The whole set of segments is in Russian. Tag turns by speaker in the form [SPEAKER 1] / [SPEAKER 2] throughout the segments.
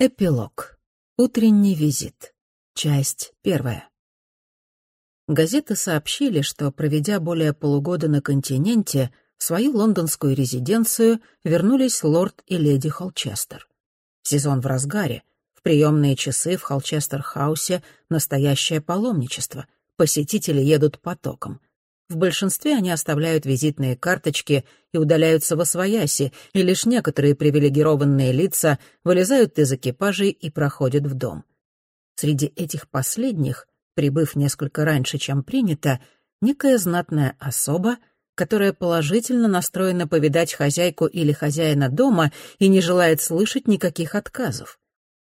[SPEAKER 1] Эпилог. Утренний визит. Часть первая. Газеты сообщили, что, проведя более полугода на континенте, в свою лондонскую резиденцию вернулись лорд и леди Холчестер. Сезон в разгаре. В приемные часы в Холчестер-хаусе настоящее паломничество. Посетители едут потоком. В большинстве они оставляют визитные карточки и удаляются во свояси, и лишь некоторые привилегированные лица вылезают из экипажей и проходят в дом. Среди этих последних, прибыв несколько раньше, чем принято, некая знатная особа, которая положительно настроена повидать хозяйку или хозяина дома и не желает слышать никаких отказов.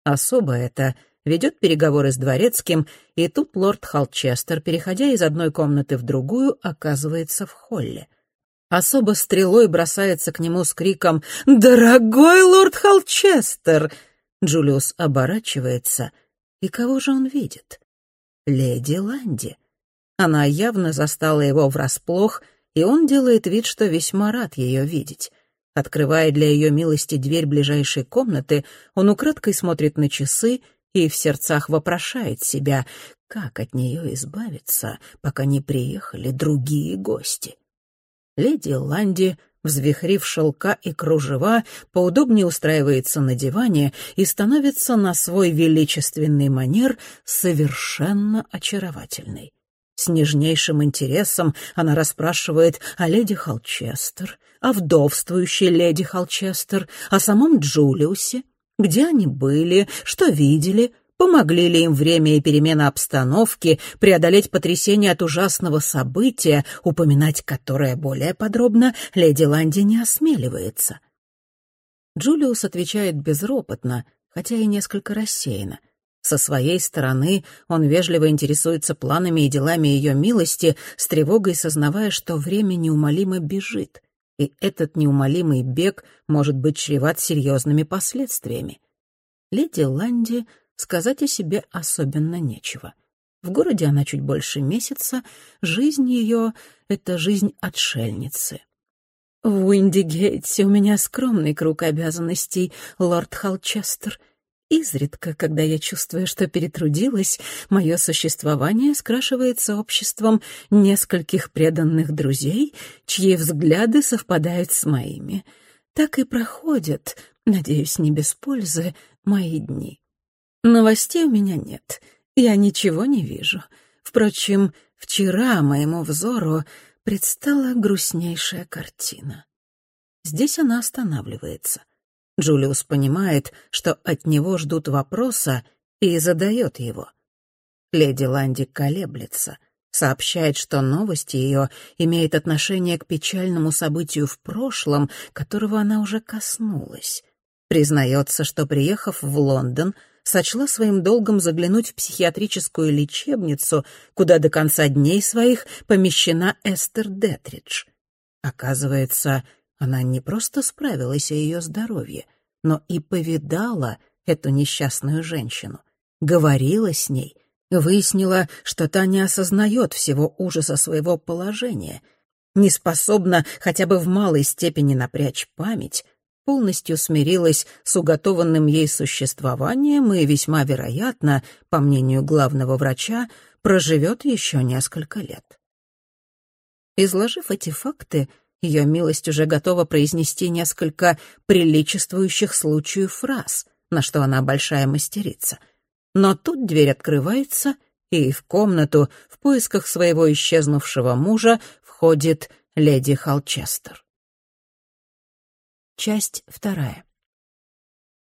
[SPEAKER 1] Особа эта ведет переговоры с дворецким, и тут лорд Холчестер, переходя из одной комнаты в другую, оказывается в холле. Особо стрелой бросается к нему с криком «Дорогой лорд Холчестер!» Джулиус оборачивается, и кого же он видит? Леди Ланди. Она явно застала его врасплох, и он делает вид, что весьма рад ее видеть. Открывая для ее милости дверь ближайшей комнаты, он украдкой смотрит на часы и в сердцах вопрошает себя, как от нее избавиться, пока не приехали другие гости. Леди Ланди, взвихрив шелка и кружева, поудобнее устраивается на диване и становится на свой величественный манер совершенно очаровательной. С нежнейшим интересом она расспрашивает о леди Холчестер, о вдовствующей леди Холчестер, о самом Джулиусе, где они были, что видели, помогли ли им время и перемена обстановки? Преодолеть потрясение от ужасного события, упоминать которое более подробно? Леди Ланди не осмеливается. Джулиус отвечает безропотно, хотя и несколько рассеянно. Со своей стороны он вежливо интересуется планами и делами ее милости, с тревогой сознавая, что время неумолимо бежит и этот неумолимый бег может быть чреват серьезными последствиями. Леди Ланди сказать о себе особенно нечего. В городе она чуть больше месяца, жизнь ее — это жизнь отшельницы. В Уиндигейтсе у меня скромный круг обязанностей, лорд Холчестер, Изредка, когда я чувствую, что перетрудилась, мое существование скрашивается обществом нескольких преданных друзей, чьи взгляды совпадают с моими. Так и проходят, надеюсь, не без пользы, мои дни. Новостей у меня нет, я ничего не вижу. Впрочем, вчера моему взору предстала грустнейшая картина. Здесь она останавливается — Джулиус понимает, что от него ждут вопроса, и задает его. Леди Ланди колеблется, сообщает, что новость ее имеет отношение к печальному событию в прошлом, которого она уже коснулась. Признается, что, приехав в Лондон, сочла своим долгом заглянуть в психиатрическую лечебницу, куда до конца дней своих помещена Эстер Детридж. Оказывается, она не просто справилась о ее здоровье, но и повидала эту несчастную женщину, говорила с ней, выяснила, что та не осознает всего ужаса своего положения, не способна хотя бы в малой степени напрячь память, полностью смирилась с уготованным ей существованием и весьма вероятно, по мнению главного врача, проживет еще несколько лет. Изложив эти факты, ее милость уже готова произнести несколько приличествующих случаю фраз, на что она большая мастерица. Но тут дверь открывается, и в комнату в поисках своего исчезнувшего мужа входит леди Холчестер. Часть вторая.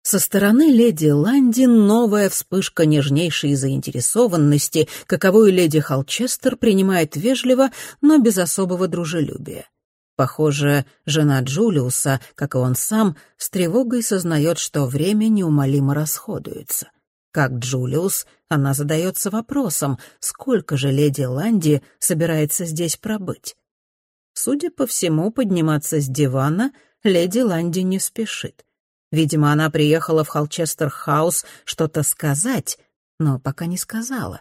[SPEAKER 1] Со стороны леди Ланди новая вспышка нежнейшей заинтересованности, каковую леди Холчестер принимает вежливо, но без особого дружелюбия. Похоже, жена Джулиуса, как и он сам, с тревогой сознает, что время неумолимо расходуется. Как Джулиус, она задается вопросом, сколько же леди Ланди собирается здесь пробыть. Судя по всему, подниматься с дивана леди Ланди не спешит. Видимо, она приехала в Холчестер-хаус что-то сказать, но пока не сказала.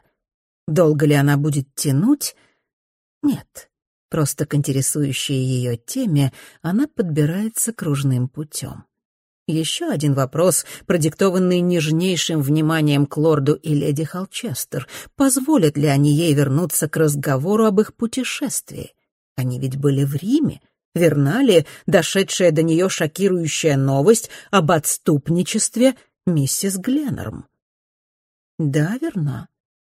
[SPEAKER 1] Долго ли она будет тянуть? Нет, Просто к интересующей ее теме она подбирается кружным путем. Еще один вопрос, продиктованный нежнейшим вниманием к лорду и леди Холчестер. Позволят ли они ей вернуться к разговору об их путешествии? Они ведь были в Риме. Верна ли дошедшая до нее шокирующая новость об отступничестве миссис Гленнерм? Да, верна.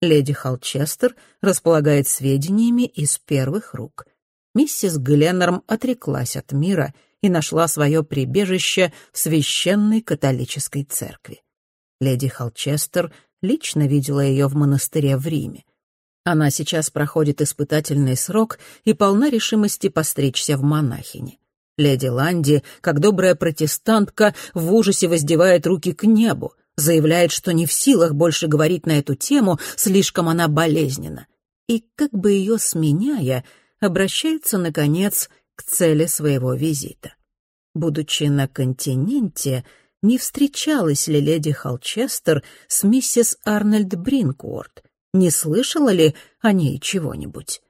[SPEAKER 1] Леди Холчестер располагает сведениями из первых рук. Миссис Гленнерм отреклась от мира и нашла свое прибежище в священной католической церкви. Леди Холчестер лично видела ее в монастыре в Риме. Она сейчас проходит испытательный срок и полна решимости постричься в монахини. Леди Ланди, как добрая протестантка, в ужасе воздевает руки к небу, заявляет, что не в силах больше говорить на эту тему, слишком она болезненна. И, как бы ее сменяя, обращается, наконец, к цели своего визита. Будучи на континенте, не встречалась ли леди Холчестер с миссис Арнольд Бринкуорт, не слышала ли о ней чего-нибудь?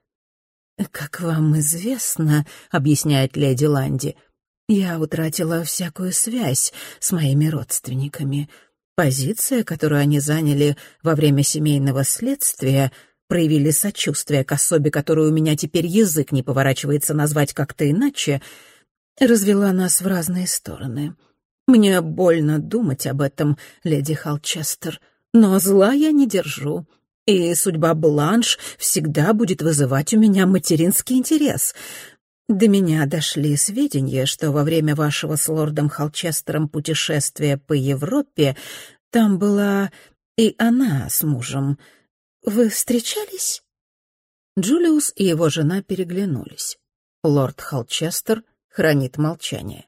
[SPEAKER 1] «Как вам известно», — объясняет леди Ланди, — «я утратила всякую связь с моими родственниками. Позиция, которую они заняли во время семейного следствия, проявили сочувствие к особе, которую у меня теперь язык не поворачивается назвать как-то иначе, развела нас в разные стороны. Мне больно думать об этом, леди Холчестер, но зла я не держу и судьба Бланш всегда будет вызывать у меня материнский интерес. До меня дошли сведения, что во время вашего с лордом Холчестером путешествия по Европе там была и она с мужем. Вы встречались?» Джулиус и его жена переглянулись. Лорд Холчестер хранит молчание.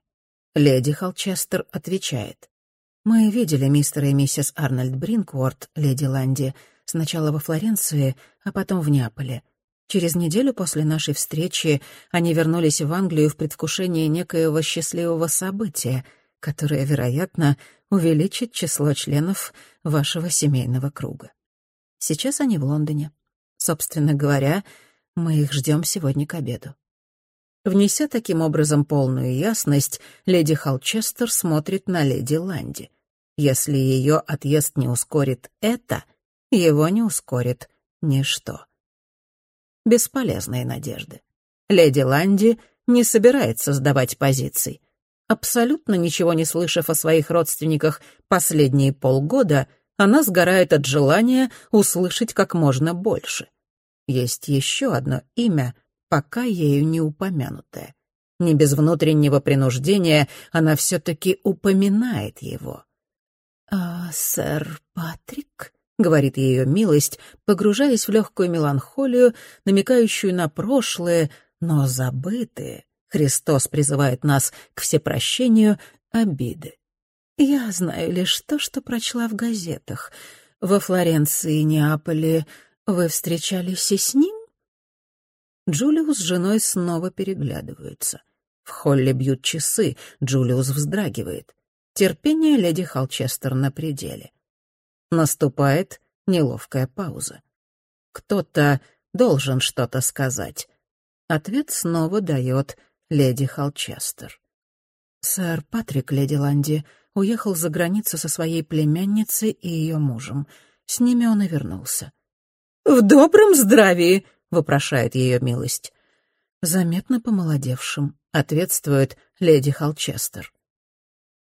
[SPEAKER 1] Леди Холчестер отвечает. «Мы видели мистера и миссис Арнольд Бринкворт, леди Ланди, Сначала во Флоренции, а потом в Неаполе. Через неделю после нашей встречи они вернулись в Англию в предвкушении некоего счастливого события, которое, вероятно, увеличит число членов вашего семейного круга. Сейчас они в Лондоне. Собственно говоря, мы их ждем сегодня к обеду. Внеся таким образом полную ясность, леди Холчестер смотрит на леди Ланди. Если ее отъезд не ускорит это — его не ускорит ничто. Бесполезные надежды. Леди Ланди не собирается сдавать позиций. Абсолютно ничего не слышав о своих родственниках последние полгода, она сгорает от желания услышать как можно больше. Есть еще одно имя, пока ею не упомянутое. Не без внутреннего принуждения она все-таки упоминает его. «А сэр Патрик?» — говорит ее милость, погружаясь в легкую меланхолию, намекающую на прошлое, но забытые. Христос призывает нас к всепрощению обиды. Я знаю лишь то, что прочла в газетах. Во Флоренции и Неаполе вы встречались и с ним? Джулиус с женой снова переглядываются. В холле бьют часы, Джулиус вздрагивает. Терпение леди Холчестер на пределе. Наступает неловкая пауза. Кто-то должен что-то сказать. Ответ снова дает леди Холчестер. Сэр Патрик, леди Ланди, уехал за границу со своей племянницей и ее мужем. С ними он и вернулся. «В добром здравии!» — вопрошает ее милость. Заметно помолодевшим, ответствует леди Холчестер.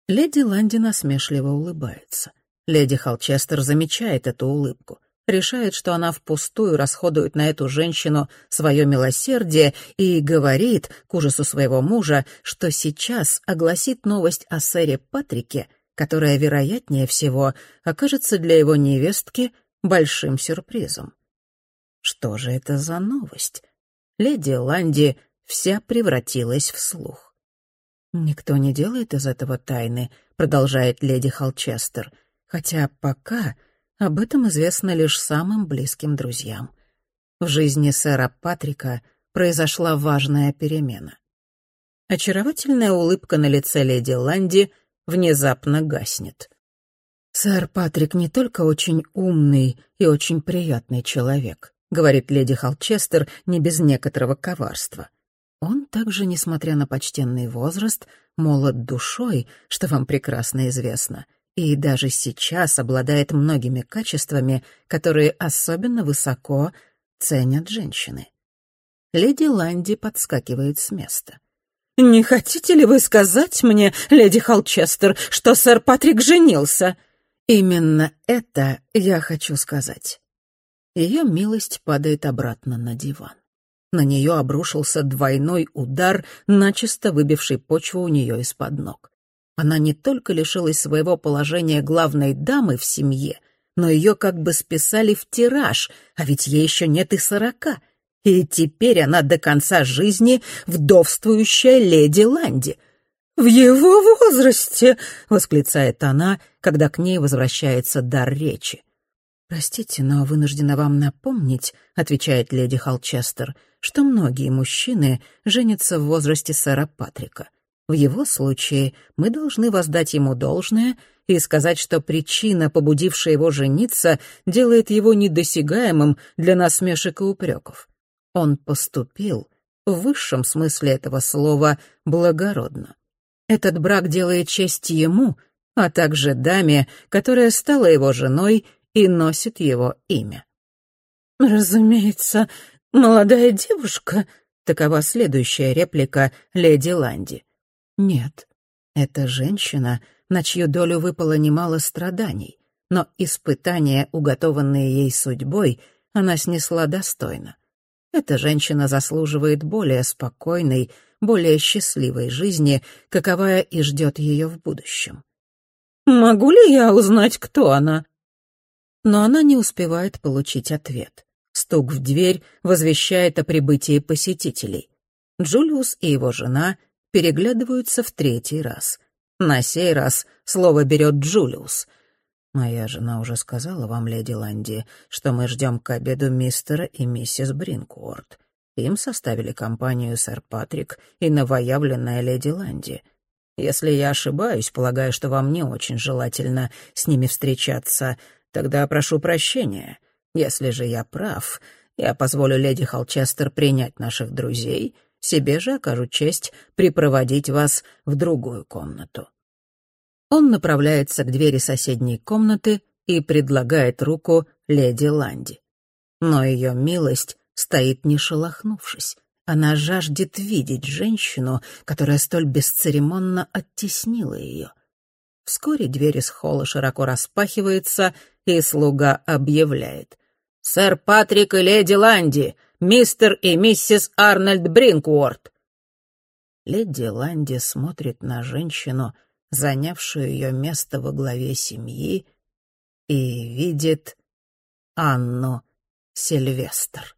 [SPEAKER 1] Леди Ланди насмешливо улыбается. Леди Холчестер замечает эту улыбку, решает, что она впустую расходует на эту женщину свое милосердие и говорит, к ужасу своего мужа, что сейчас огласит новость о сэре Патрике, которая, вероятнее всего, окажется для его невестки большим сюрпризом. Что же это за новость? Леди Ланди вся превратилась в слух. «Никто не делает из этого тайны», — продолжает леди Холчестер — хотя пока об этом известно лишь самым близким друзьям. В жизни сэра Патрика произошла важная перемена. Очаровательная улыбка на лице леди Ланди внезапно гаснет. «Сэр Патрик не только очень умный и очень приятный человек», — говорит леди Холчестер не без некоторого коварства. Он также, несмотря на почтенный возраст, молод душой, что вам прекрасно известно, и даже сейчас обладает многими качествами, которые особенно высоко ценят женщины. Леди Ланди подскакивает с места.
[SPEAKER 2] «Не хотите ли вы сказать мне, леди Холчестер, что сэр Патрик женился?»
[SPEAKER 1] «Именно это я хочу сказать». Ее милость падает обратно на диван. На нее обрушился двойной удар, начисто выбивший почву у нее из-под ног. Она не только лишилась своего положения главной дамы в семье, но ее как бы списали в тираж, а ведь ей еще нет и сорока — и теперь она до конца жизни вдовствующая леди Ланди.
[SPEAKER 2] «В его возрасте!» — восклицает
[SPEAKER 1] она, когда к ней возвращается дар речи. «Простите, но вынуждена вам напомнить», — отвечает леди Холчестер, «что многие мужчины женятся в возрасте сэра Патрика. В его случае мы должны воздать ему должное и сказать, что причина, побудившая его жениться, делает его недосягаемым для насмешек и упреков. Он поступил, в высшем смысле этого слова, благородно. Этот брак делает честь ему, а также даме, которая стала его женой и носит его имя.
[SPEAKER 2] «Разумеется, молодая девушка», —
[SPEAKER 1] такова следующая реплика леди Ланди. «Нет, это женщина, на чью долю выпало немало страданий, но испытания, уготованные ей судьбой, она снесла достойно. Эта женщина заслуживает более спокойной, более счастливой жизни, каковая и ждет ее в будущем.
[SPEAKER 2] «Могу ли я узнать, кто она?»
[SPEAKER 1] Но она не успевает получить ответ. Стук в дверь возвещает о прибытии посетителей. Джулиус и его жена переглядываются в третий раз. На сей раз слово берет Джулиус. Моя жена уже сказала вам, леди Ланди, что мы ждем к обеду мистера и миссис Бринкуорт. Им составили компанию сэр Патрик и новоявленная леди Ланди. Если я ошибаюсь, полагаю, что вам не очень желательно с ними встречаться, тогда прошу прощения. Если же я прав, я позволю леди Холчестер принять наших друзей, себе же окажу честь припроводить вас в другую комнату. Он направляется к двери соседней комнаты и предлагает руку леди Ланди. Но ее милость стоит не шелохнувшись. Она жаждет видеть женщину, которая столь бесцеремонно оттеснила ее. Вскоре дверь из холла широко распахивается, и слуга объявляет. «Сэр Патрик и леди Ланди, мистер и миссис Арнольд Бринкуорт!» Леди Ланди смотрит на женщину — занявшую ее место во главе семьи, и видит Анну Сильвестр.